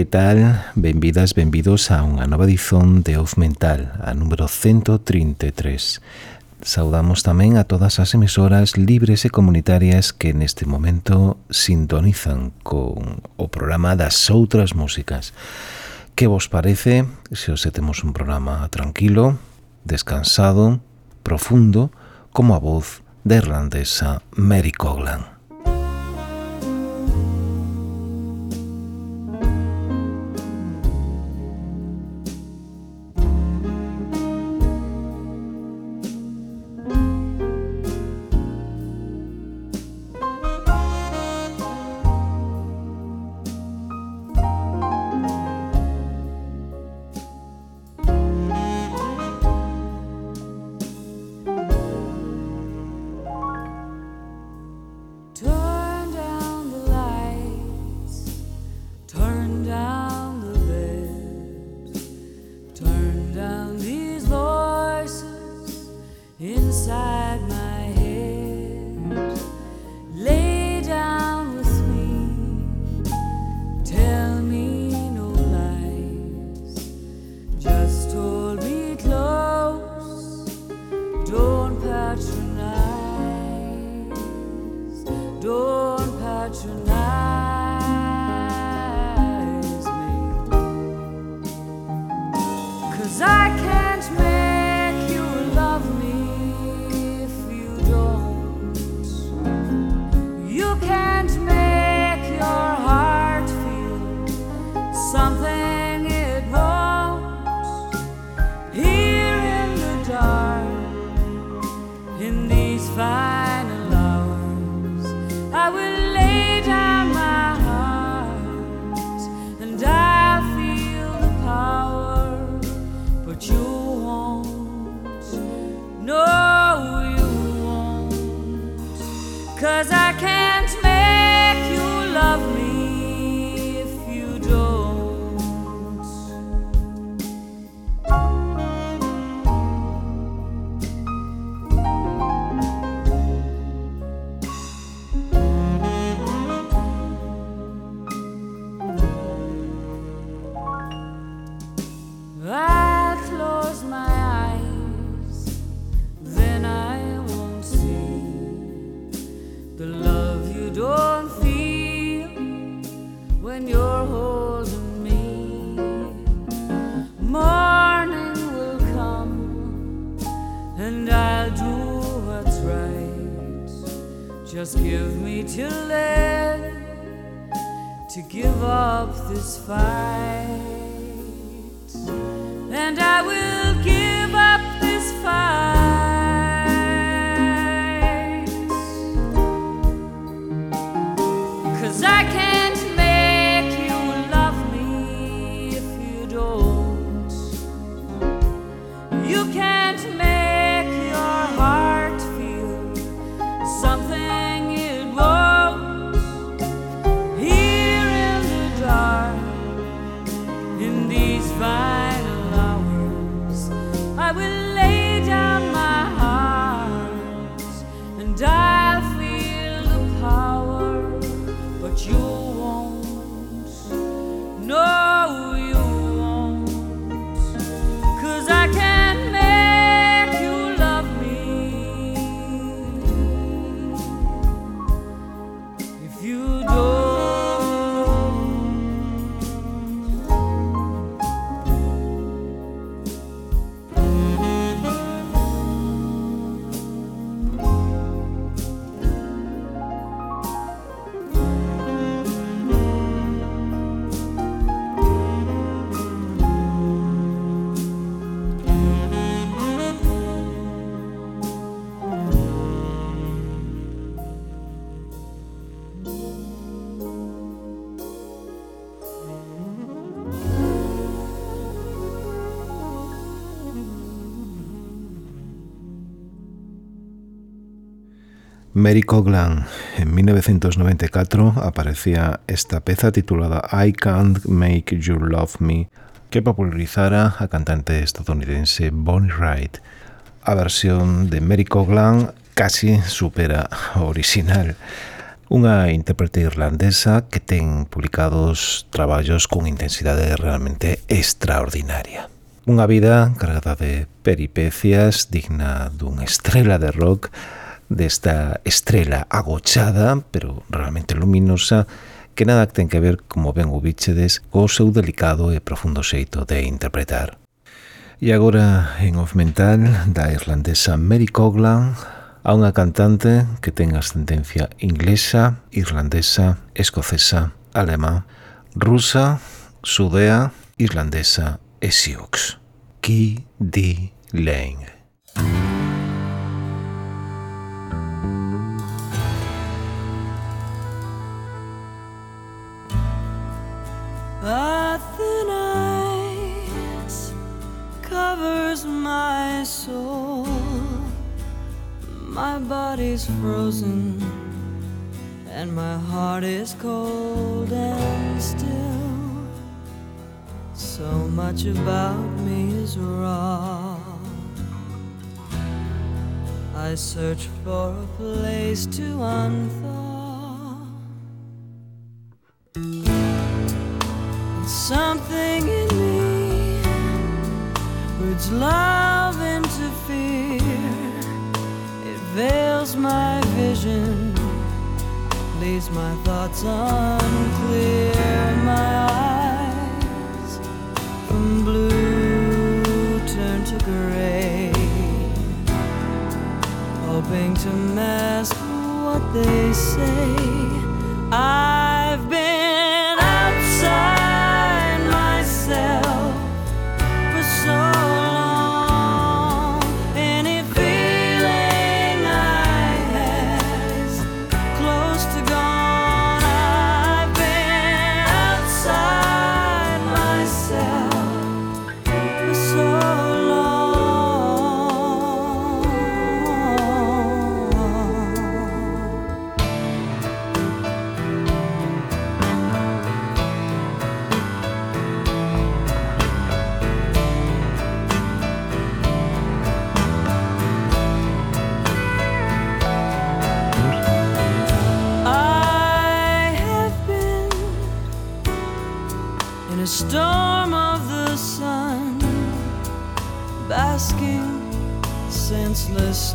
que tal? Benvidas, benvidos a unha nova edición de Off Mental, a número 133. Saudamos tamén a todas as emisoras libres e comunitarias que neste momento sintonizan con o programa das outras músicas. Que vos parece se os temos un programa tranquilo, descansado, profundo, como a voz da irlandesa Mary Coglan? Mary Coglan. En 1994 aparecía esta peza titulada I Can't Make You Love Me, que popularizara a cantante estadounidense Bonnie Wright. A versión de Mary Coglan casi supera a original. Unha intérprete irlandesa que ten publicados traballos con intensidade realmente extraordinaria. Unha vida cargada de peripecias digna dunha estrela de rock desta estrela agochada, pero realmente luminosa, que nada ten que ver, como ben o bichedes, co seu delicado e profundo xeito de interpretar. E agora, en Off Mental, da irlandesa Mary Coglan, a unha cantante que ten ascendencia inglesa, irlandesa, escocesa, alemá, rusa, sudea, irlandesa e sioux. Ki di Lane. My soul. My body's frozen and my heart is cold and still. So much about me is raw. I search for a place to unthaw. Something in roots love into fear. It veils my vision, leaves my thoughts unclear. My eyes from blue turn to gray, hoping to mask what they say. I've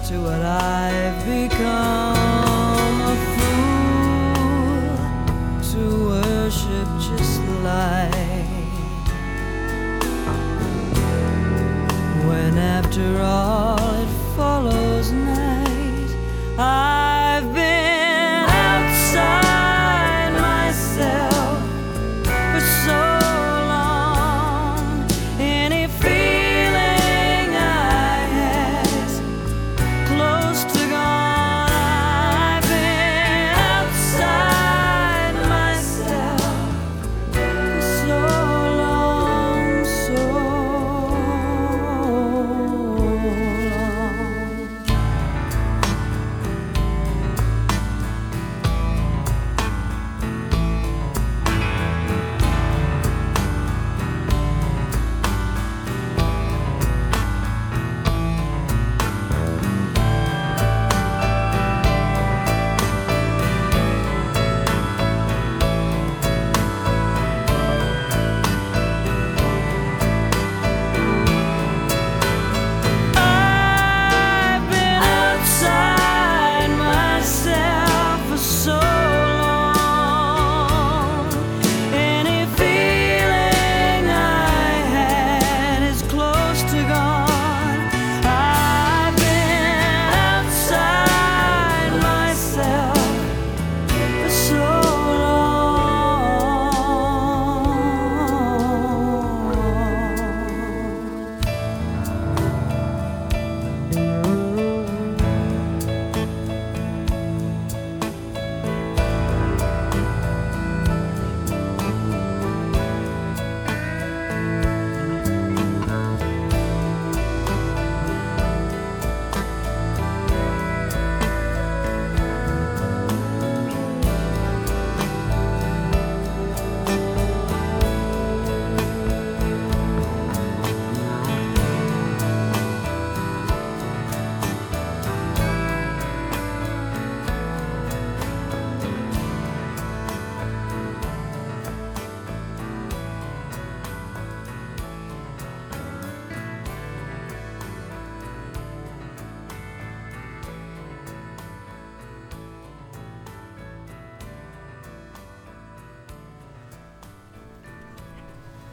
to what I've become.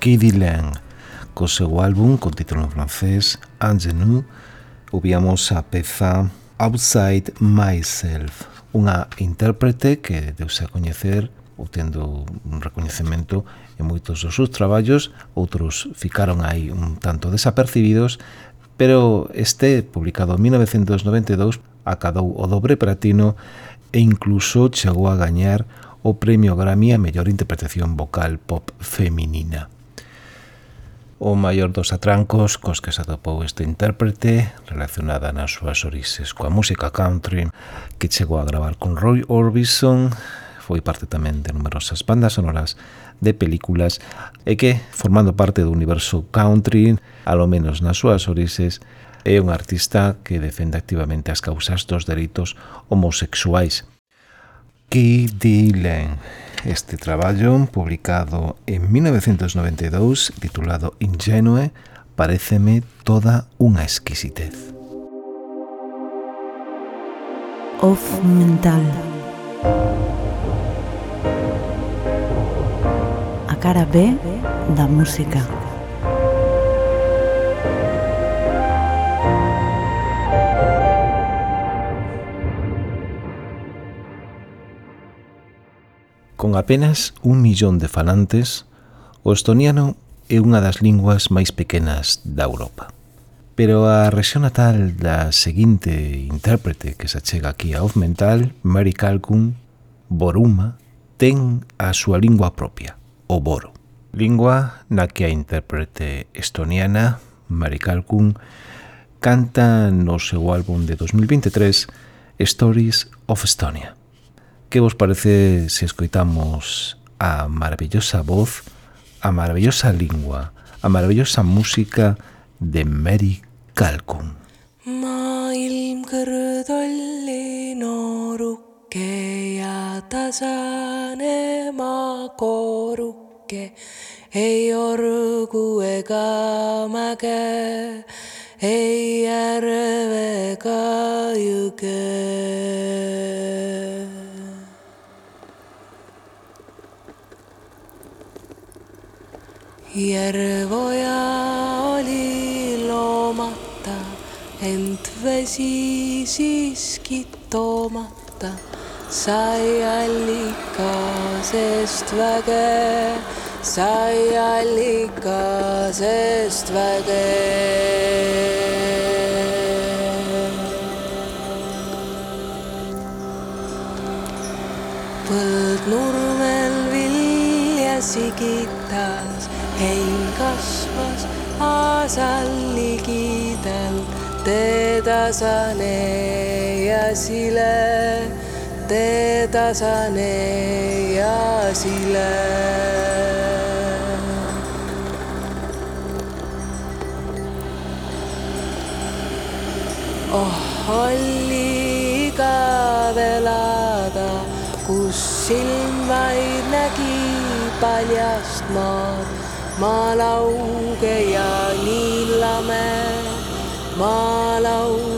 Kiddy Lang co seu álbum con título en francés Angenou ouvíamos a peza Outside Myself unha intérprete que deuse a coñecer obtendo un recoñecemento en moitos dos seus traballos outros ficaron aí un tanto desapercibidos pero este, publicado en 1992, acadou o dobre platino e incluso chegou a gañar o Premio Grammy a Mellor Interpretación Vocal Pop Feminina o maior dos atrancos cos que se atopou este intérprete relacionada nas súas orixes coa música country que chegou a gravar con Roy Orbison. Foi parte tamén de numerosas bandas sonoras de películas e que, formando parte do universo country, alo menos nas súas orixes, é un artista que defende activamente as causas dos delitos homosexuais. Key Dylan este traballo, publicado en 1992, titulado Ingenue, pareceme toda unha exquisitez. Off mental. A cara B da música. Con apenas un millón de falantes, o estoniano é unha das linguas máis pequenas da Europa. Pero a rexión natal da seguinte intérprete que se chega aquí a Ofmental, Mary Calcun, Boruma, ten a súa lingua propia, o boro. Lingua na que a intérprete estoniana, Mary Calcun, canta no seu álbum de 2023, Stories of Estonia. Que vos parece se escoitamos a maravillosa voz, a maravillosa lingua, a maravillosa música de Mary Calcun? maailm kõrgtolli nooruke ja tasane maakooruke ei orgu ega mäge, ei järve ega jõge. Järvoja oli loomata, ent vesi siiski toomata sai allikasest väge, sai allikasest väge. põldnurmel vilja sigitas, hein kasvas aasal ligidal, teetasane ja sile, teetasane ja sile. oh oli igav elada, kus silm vaid nägi paljast maad, maalauge ja niilame, maalauge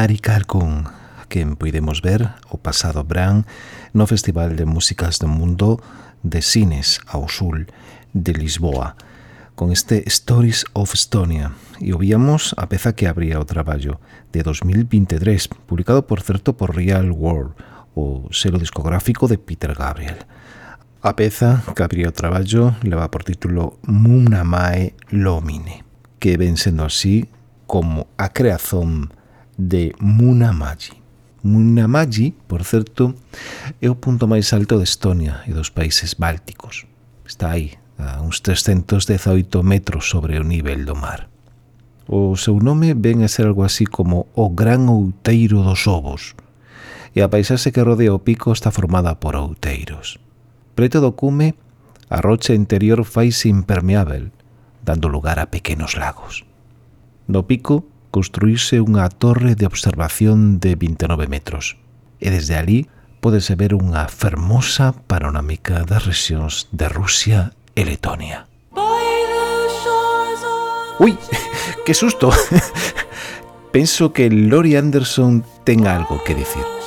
Mari Calcún, quen podemos ver o pasado Bran no Festival de Músicas do Mundo de Cines ao sul de Lisboa, con este Stories of Estonia, e ouvíamos a peza que abría o traballo de 2023, publicado por certo por Real World, o selo discográfico de Peter Gabriel. A peza que abría o traballo leva por título Munamae Lomine, que ven sendo así como a creazón de Munamachi. Munamachi, por certo, é o punto máis alto de Estonia e dos países bálticos. Está aí, a uns 318 metros sobre o nivel do mar. O seu nome ven a ser algo así como o Gran Outeiro dos Ovos, e a paisaxe que rodea o pico está formada por outeiros. Preto do cume, a rocha interior faise impermeável, dando lugar a pequenos lagos. No pico construíse unha torre de observación de 29 metros e desde ali podese ver unha fermosa panorámica das rexións de Rusia e Letonia. Ui, que susto! Penso que Lori Anderson ten algo que dicir.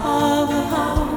Of the houses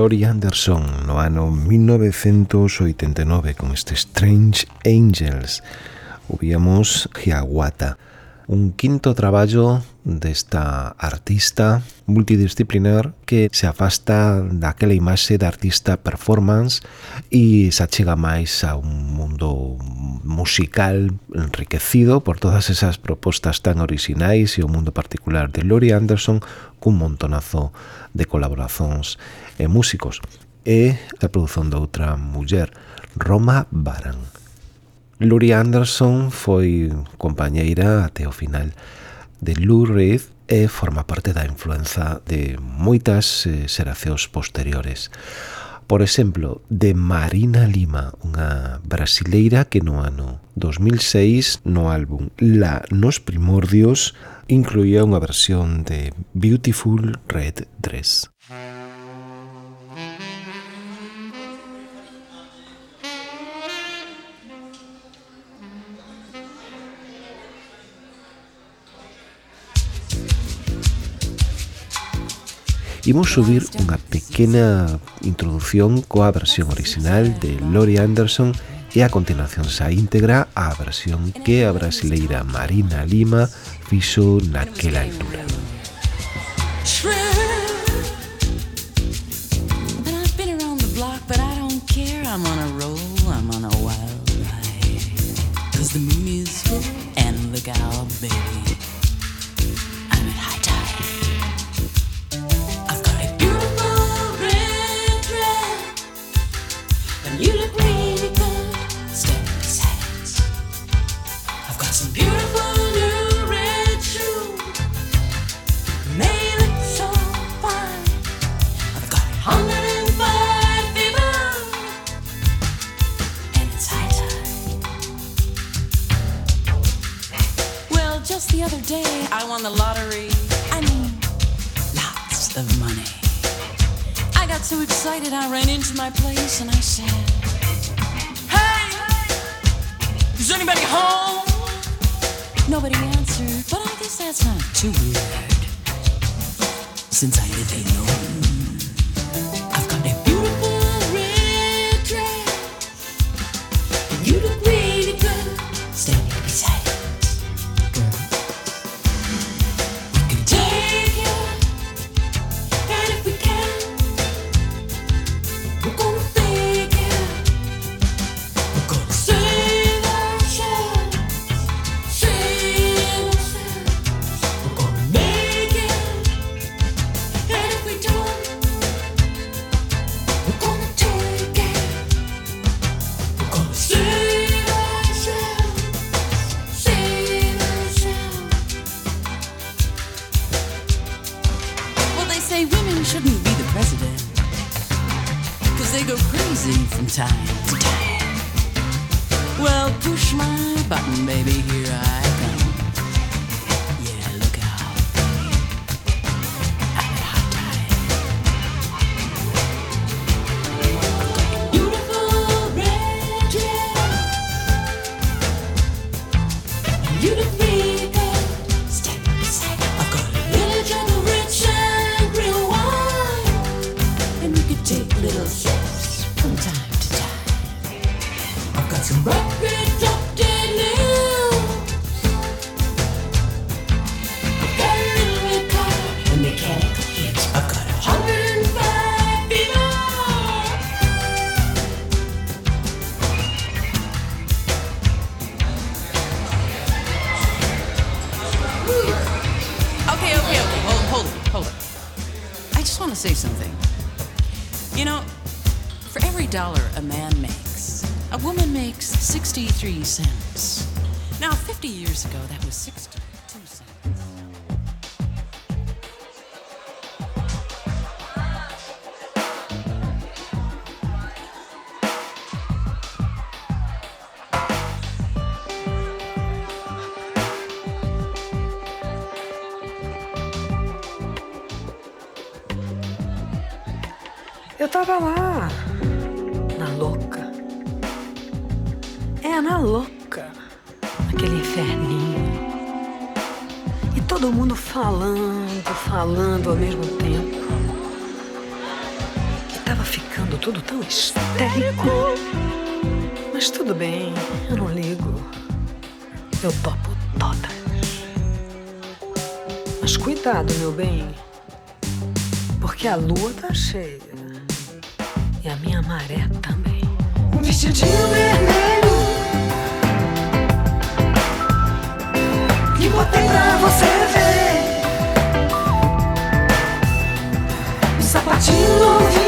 Laurie Anderson no ano 1989 con este Strange Angels. Ouvíamos Hiawatha, un quinto traballo desta artista multidisciplinar que se afasta daquela imaxe de artista performance e se achega máis a un mundo musical enriquecido por todas esas propostas tan orixinais e o mundo particular de Lori Anderson cun montonazo de colaboracións e músicos e a produción de outra muller, Roma Baran. Lori Anderson foi compañeira até o final de Lou Reed e forma parte da influenza de moitas eh, xeracións posteriores por exemplo, de Marina Lima, unha brasileira que no ano 2006 no álbum La Nos Primordios incluía unha versión de Beautiful Red Dress. Imos subir unha pequena introdución coa versión original de Lori Anderson e a continuación xa íntegra a versión que a brasileira Marina Lima fixo naquela altura. I'm on I ran into my place and I said, Hey, is anybody home? Nobody answered, but I guess that's not too weird. Since I live alone, cents. Now, 50 years ago, that was 62 cents. Eu tava lá. Na louca. Naquele inferninho. E todo mundo falando, falando ao mesmo tempo. E tava ficando tudo tão histérico. Mas tudo bem, eu não ligo. Eu topo todas. Mas cuidado, meu bem. Porque a lua tá cheia. E a minha maré também. Um vestidinho vermelho. Que botei pra você ver. Um sapatinho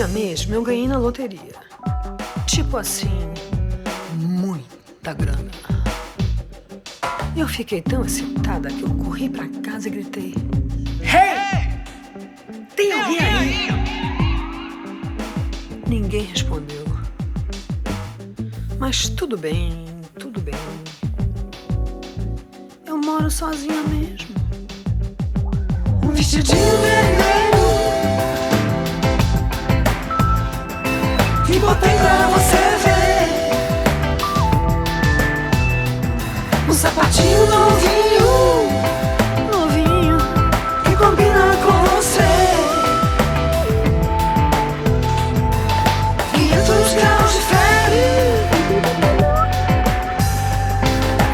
dia mesmo eu ganhei na loteria. Tipo assim, muita grana. Eu fiquei tão excitada que eu corri pra casa e gritei: Hey! Tem alguém aí? Ninguém respondeu. Mas tudo bem, tudo bem. Eu moro sozinha mesmo. Um vestidinho sapatinho novinho. Novinho. Que combina com você. 500 graus de febre.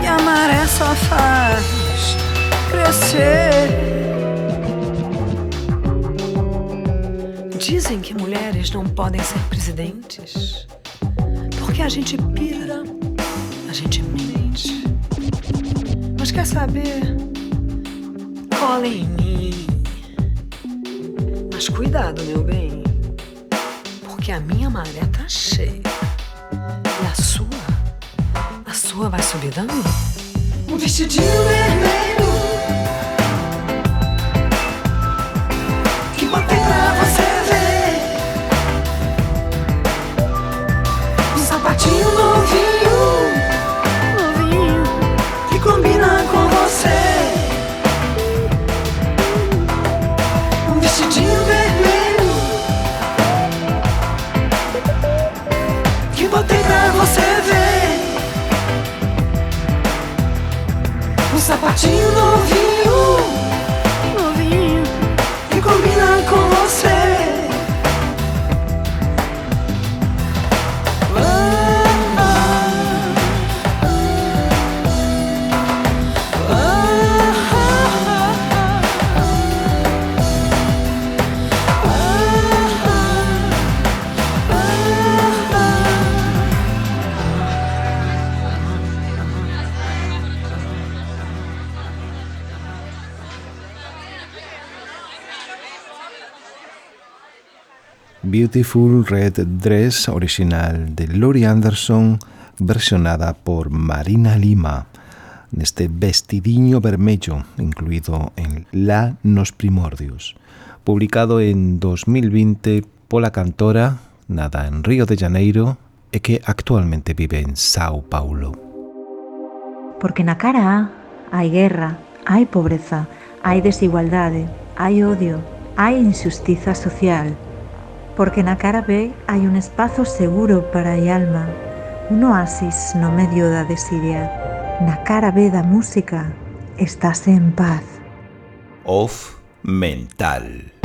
E a maré só faz crescer. Dizem que mulheres não podem ser presidentes porque a gente pira, a gente quer saber? Cola em mim. Mas cuidado, meu bem, porque a minha maré tá cheia. E a sua? A sua vai subir também. Um vestidinho vermelho. Beautiful Red Dress original de Lori Anderson versionada por Marina Lima neste vestidiño vermello incluído en La nos primordios. Publicado en 2020 pola cantora nada en Río de Janeiro e que actualmente vive en Sao Paulo. Porque na cara hai guerra, hai pobreza, hai desigualdade, hai odio, hai injustiza social. Porque na cara B hai un espazo seguro para a alma, un oasis no medio da desidia. Na cara B da música estás en paz. Off Mental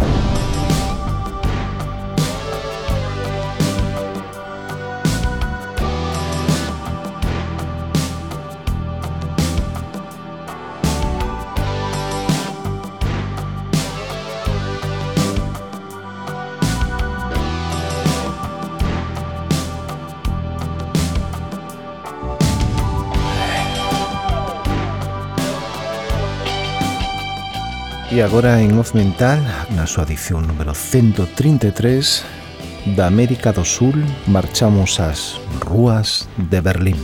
E agora en Off Mental, na súa edición número 133 da América do Sul, marchamos ás rúas de Berlín.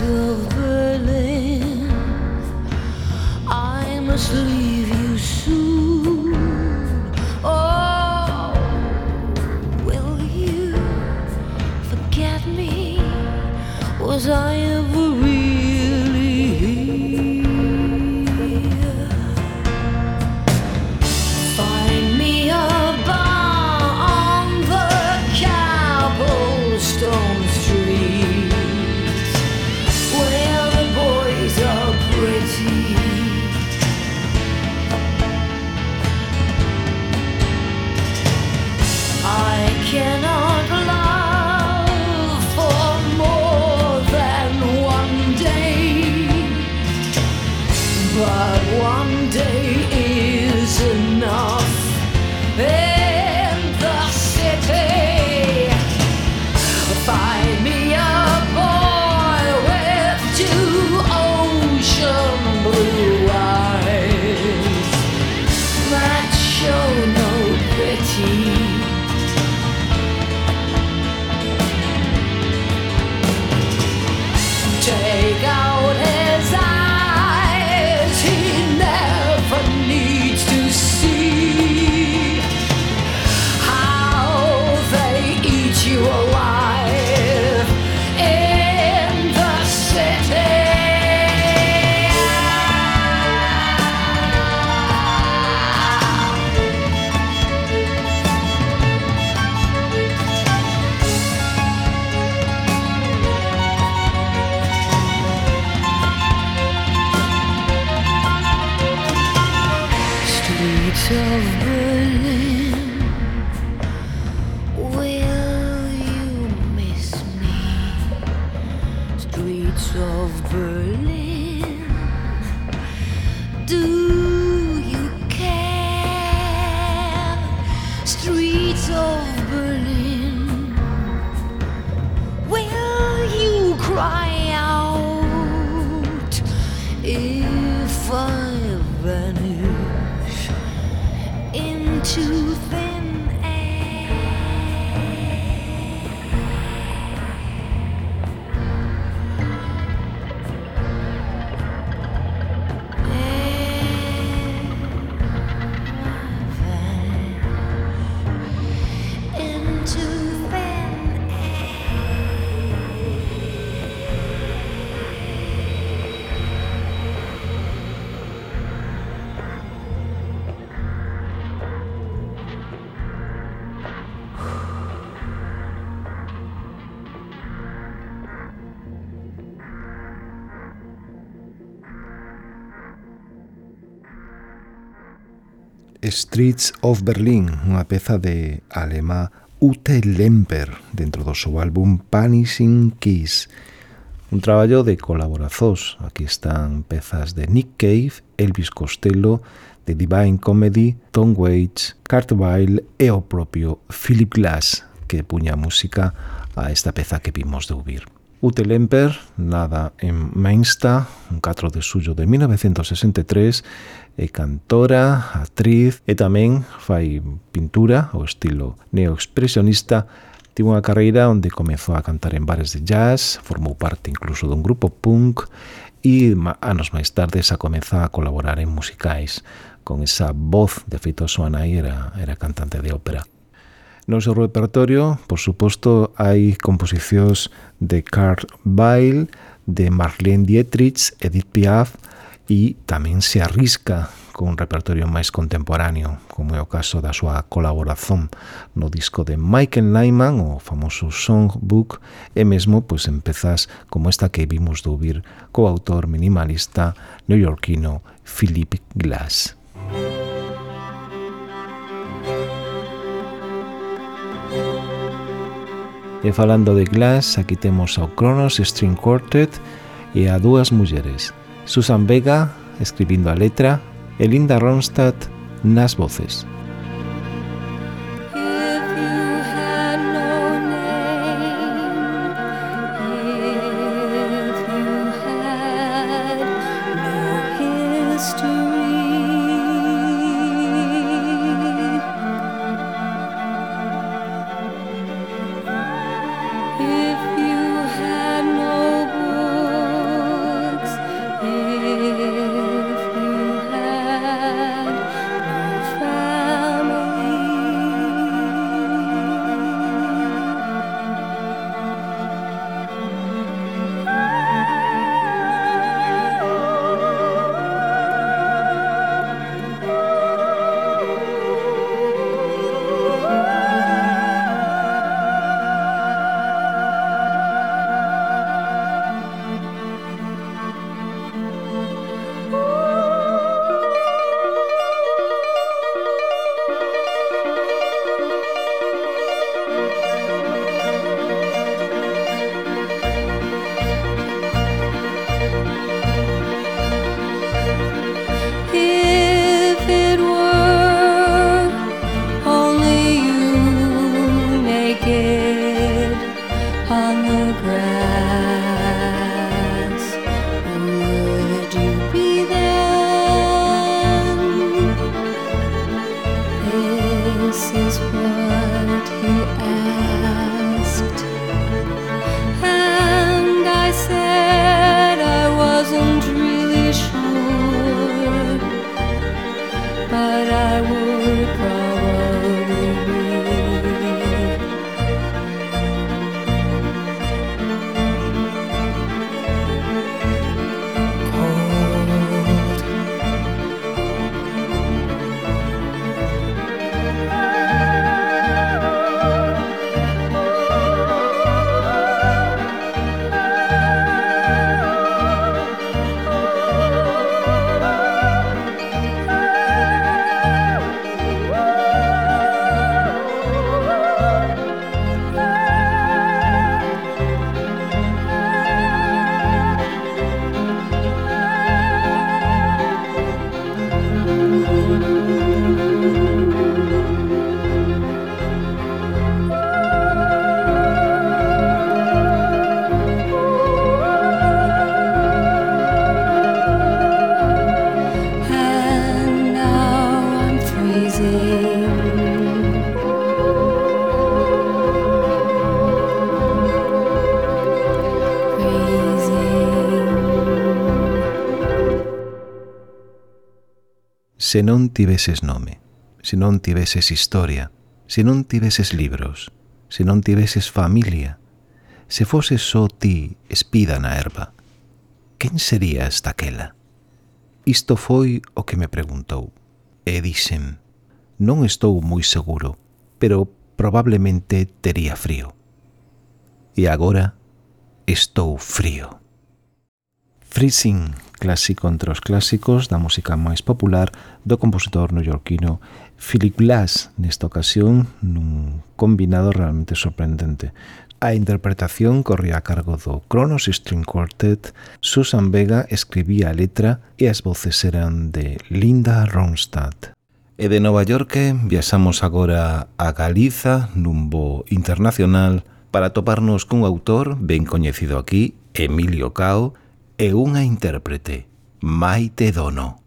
个我 of Berlin, You. Streets of Berlin, unha peza de alemá Ute Lemper dentro do seu álbum Punishing Kiss. Un traballo de colaborazós. Aquí están pezas de Nick Cave, Elvis Costello, The Divine Comedy, Tom Waits, Kurt Weill e o propio Philip Glass que puña música a esta peza que vimos de ouvir. Ute Lemper nada en Mainsta un 4 de suyo de 1963 é cantora, actriz e tamén fai pintura ao estilo neoexpresionista Tivo unha carreira onde comezou a cantar en bares de jazz, formou parte incluso dun grupo punk e anos máis tarde xa comeza a colaborar en musicais con esa voz, de feito a súa nai era, era cantante de ópera. No seu repertorio, por suposto, hai composicións de Kurt Weill, de Marlene Dietrich, Edith Piaf, e tamén se arrisca con un repertorio máis contemporáneo, como é o caso da súa colaboración no disco de Michael Nyman, o famoso Songbook, e mesmo pois empezas como esta que vimos de ouvir co autor minimalista neoyorquino Philip Glass. E falando de Glass, aquí temos ao Cronos String Quartet e a dúas mulleres, Susan Vega escribindo a letra e Linda Ronstadt nas voces. se non tiveses nome, se non tiveses historia, se non tiveses libros, se non tiveses familia, se foses só ti espida na erva, quen serías daquela? Isto foi o que me preguntou. E dixen, non estou moi seguro, pero probablemente tería frío. E agora estou frío. Freezing clásico entre os clásicos da música máis popular do compositor neoyorquino Philip Glass, nesta ocasión nun combinado realmente sorprendente. A interpretación corría a cargo do Kronos String Quartet, Susan Vega escribía a letra e as voces eran de Linda Ronstadt. E de Nova York viaxamos agora a Galiza, voo internacional, para toparnos cun autor ben coñecido aquí, Emilio Cao, e unha intérprete, Maite Dono.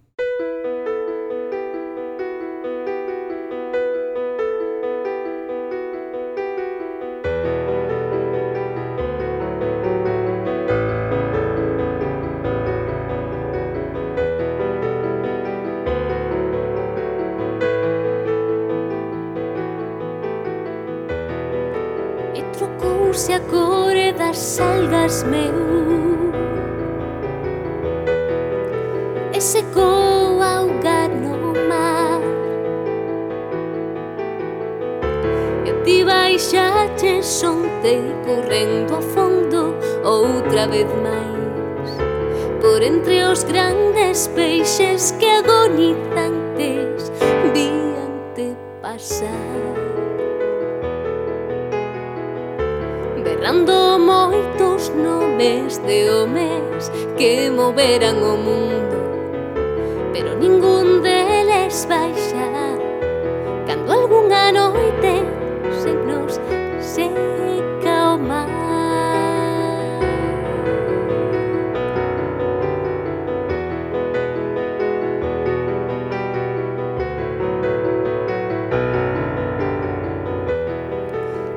que moveran o mundo Pero ningún deles baixa. Cando algunha noite se nos seca o mar.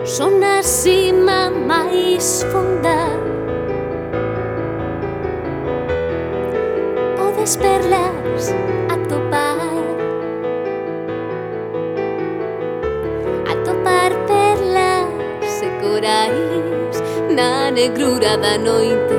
Son as cima máis fondas les perles a topar. A topar perlas e corais na negrura da noite.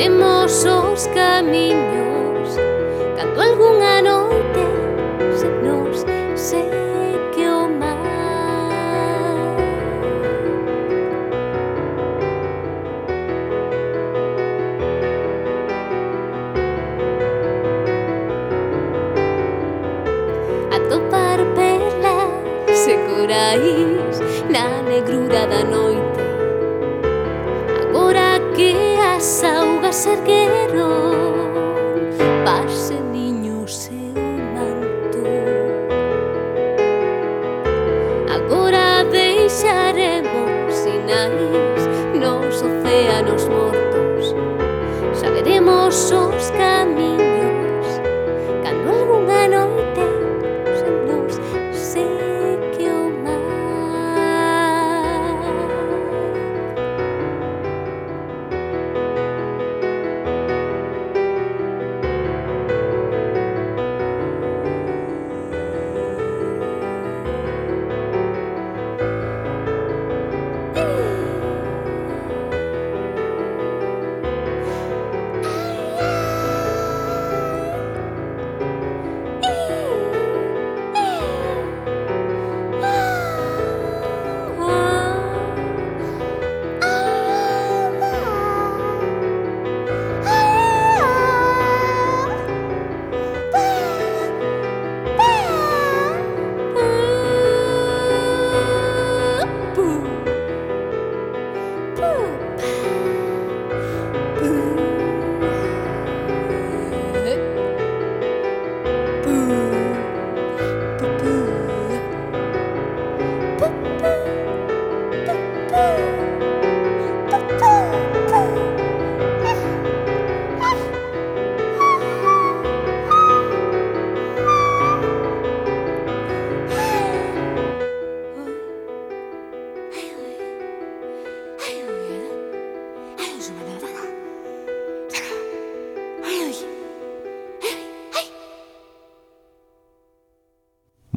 Veremos os camiños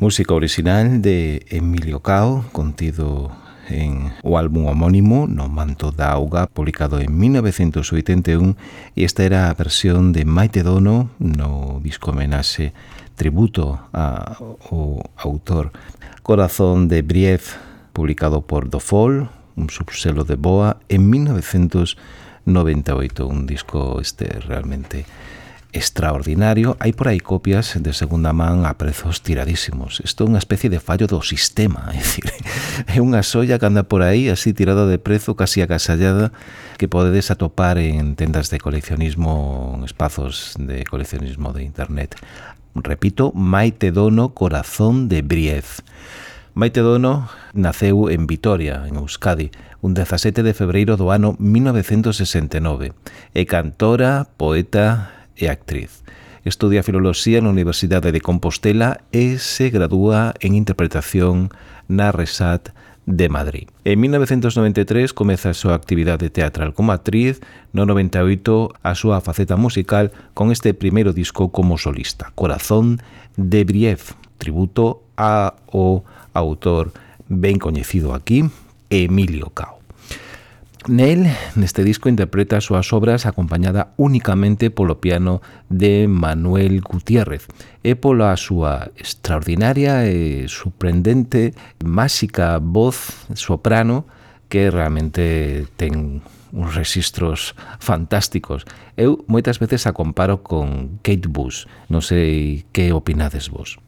Música orixinal de Emilio Cao, contido en o álbum homónimo No Manto da Auga, publicado en 1981, e esta era a versión de Maite Dono no disco homenaxe tributo a, ao autor. Corazón de Brief, publicado por Dofol, un subselo de Boa, en 1998, un disco este realmente extraordinario, hai por aí copias de segunda man a prezos tiradísimos. Isto é unha especie de fallo do sistema, é dicir, é unha solla que anda por aí así tirada de prezo, casi acasallada, que podedes atopar en tendas de coleccionismo, en espazos de coleccionismo de internet. Repito, Maite Dono Corazón de Briez. Maite Dono naceu en Vitoria, en Euskadi, un 17 de febreiro do ano 1969. É cantora, poeta, e actriz. Estudia Filoloxía na Universidade de Compostela e se gradúa en Interpretación na Resat de Madrid. En 1993 comeza a súa actividade teatral como actriz, no 98 a súa faceta musical con este primeiro disco como solista, Corazón de Brief, tributo ao autor ben coñecido aquí, Emilio Cao. Nel, neste disco, interpreta as súas obras acompañada únicamente polo piano de Manuel Gutiérrez e pola súa extraordinaria e sorprendente máxica voz soprano que realmente ten uns registros fantásticos. Eu moitas veces a comparo con Kate Bush, non sei que opinades vos.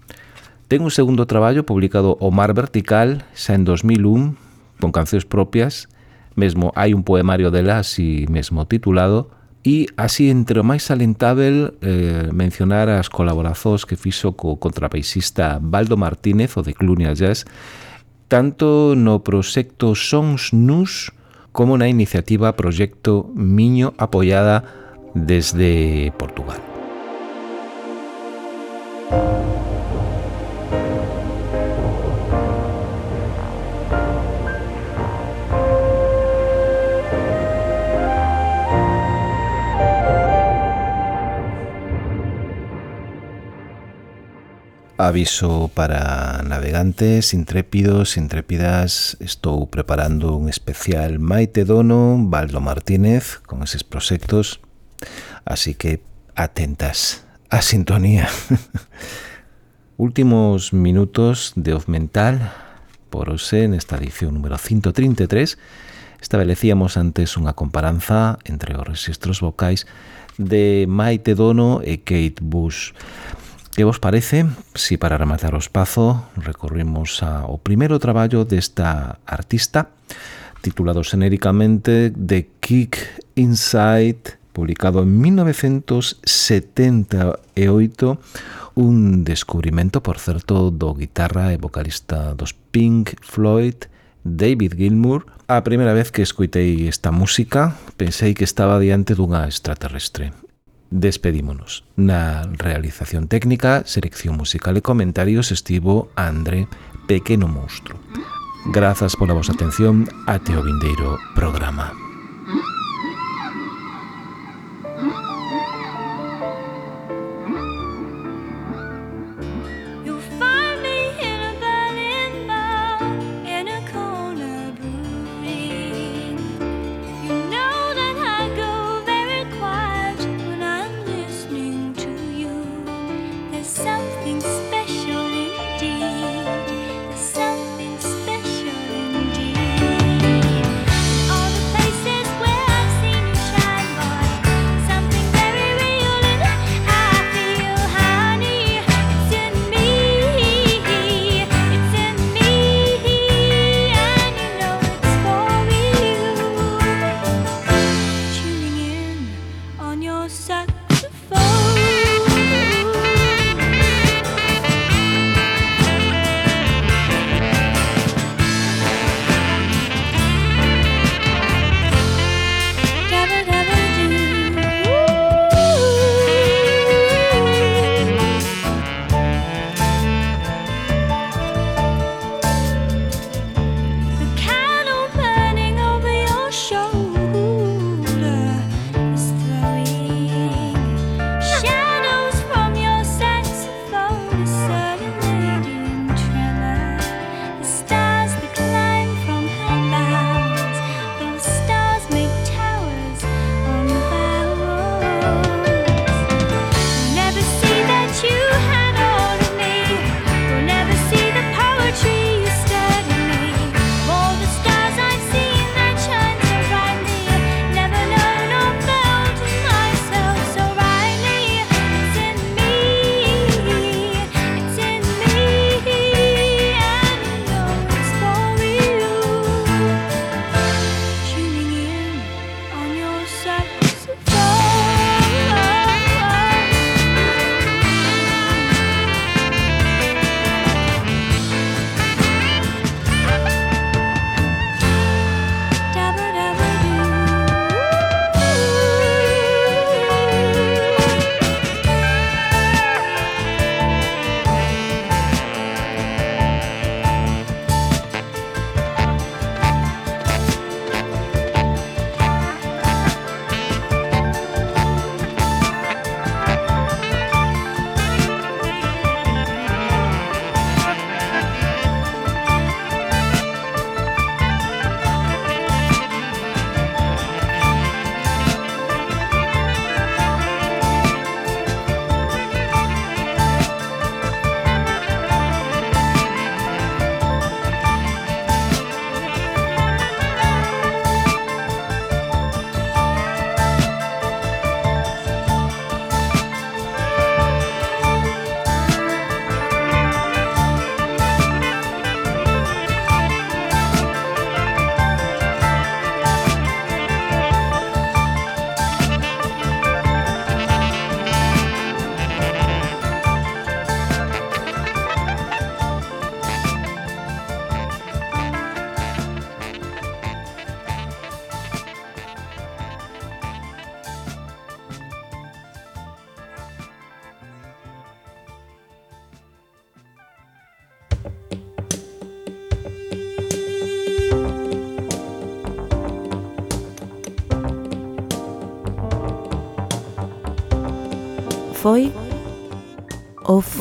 Ten un segundo traballo publicado o Mar Vertical xa en 2001 con cancións propias Mesmo hai un poemario dela así mesmo titulado E así entre o máis salentável eh, mencionar as colaborazóns que fixo co contrapaisista Baldo Martínez, o de Clunia Jazz, tanto no proxecto Sons Nus como na iniciativa Proxecto Miño apoiada desde Portugal. Aviso para navegantes, intrépidos, intrépidas, estou preparando un especial Maite Dono, Valdo Martínez, con eses proxectos, así que atentas a sintonía. Últimos minutos de Oz Mental, por hoxe, nesta edición número 133, establecíamos antes unha comparanza entre os registros vocais de Maite Dono e Kate Bush. Que vos parece si para rematar o espazo recorrimos ao primeiro traballo desta artista titulado xenéricamente The Kick Inside publicado en 1978, un descubrimento, por certo, do guitarra e vocalista dos Pink Floyd, David Gilmour. A primeira vez que escuitei esta música, pensei que estaba diante dunha extraterrestre. Despedímonos. Na realización técnica, selección musical e comentarios estivo André Pequeno Monstro. Grazas pola vosa atención ate o vindeiro programa.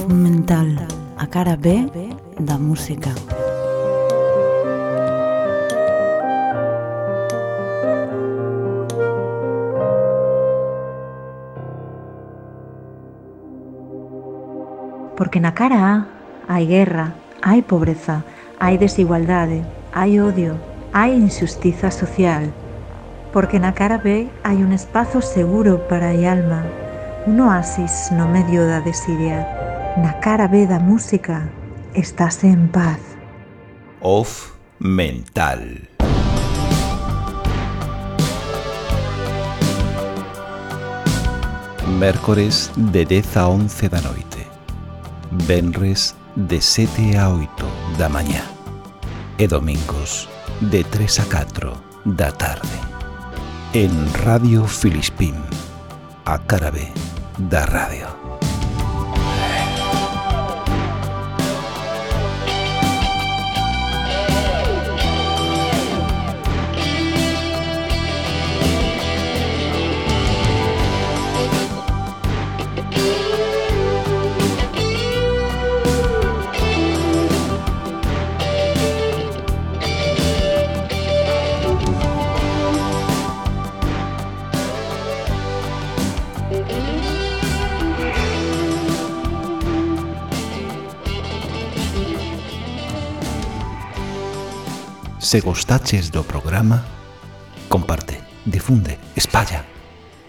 Mental, a cara B da música. Porque na cara A hai guerra, hai pobreza, hai desigualdade, hai odio, hai injustiza social. Porque na cara B hai un espazo seguro para a alma, un oasis no medio da desidia. na cara B da música, estás en paz. Off mental. Mércores de 10 a 11 da noite. Venres de 7 a 8 da mañá. E domingos de 3 a 4 da tarde. En Radio Filispín, a cara B da radio. Se gostaches do programa, comparte, difunde, espalla.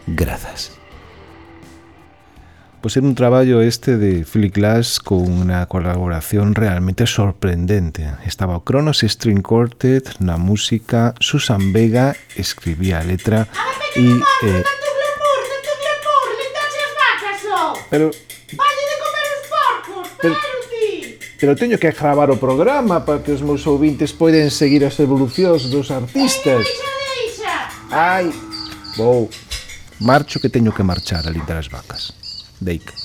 Grazas. Pois pues era un traballo este de Philly Glass con unha colaboración realmente sorprendente. Estaba o Kronos String Quartet na música, Susan Vega escribía a letra e... Eh, Pero... Valle de comer os porcos, pero pero teño que gravar o programa para que os meus ouvintes poiden seguir as evolucións dos artistas. Deixa, deixa! Ai, vou. Marcho que teño que marchar a lindar as vacas. Deica.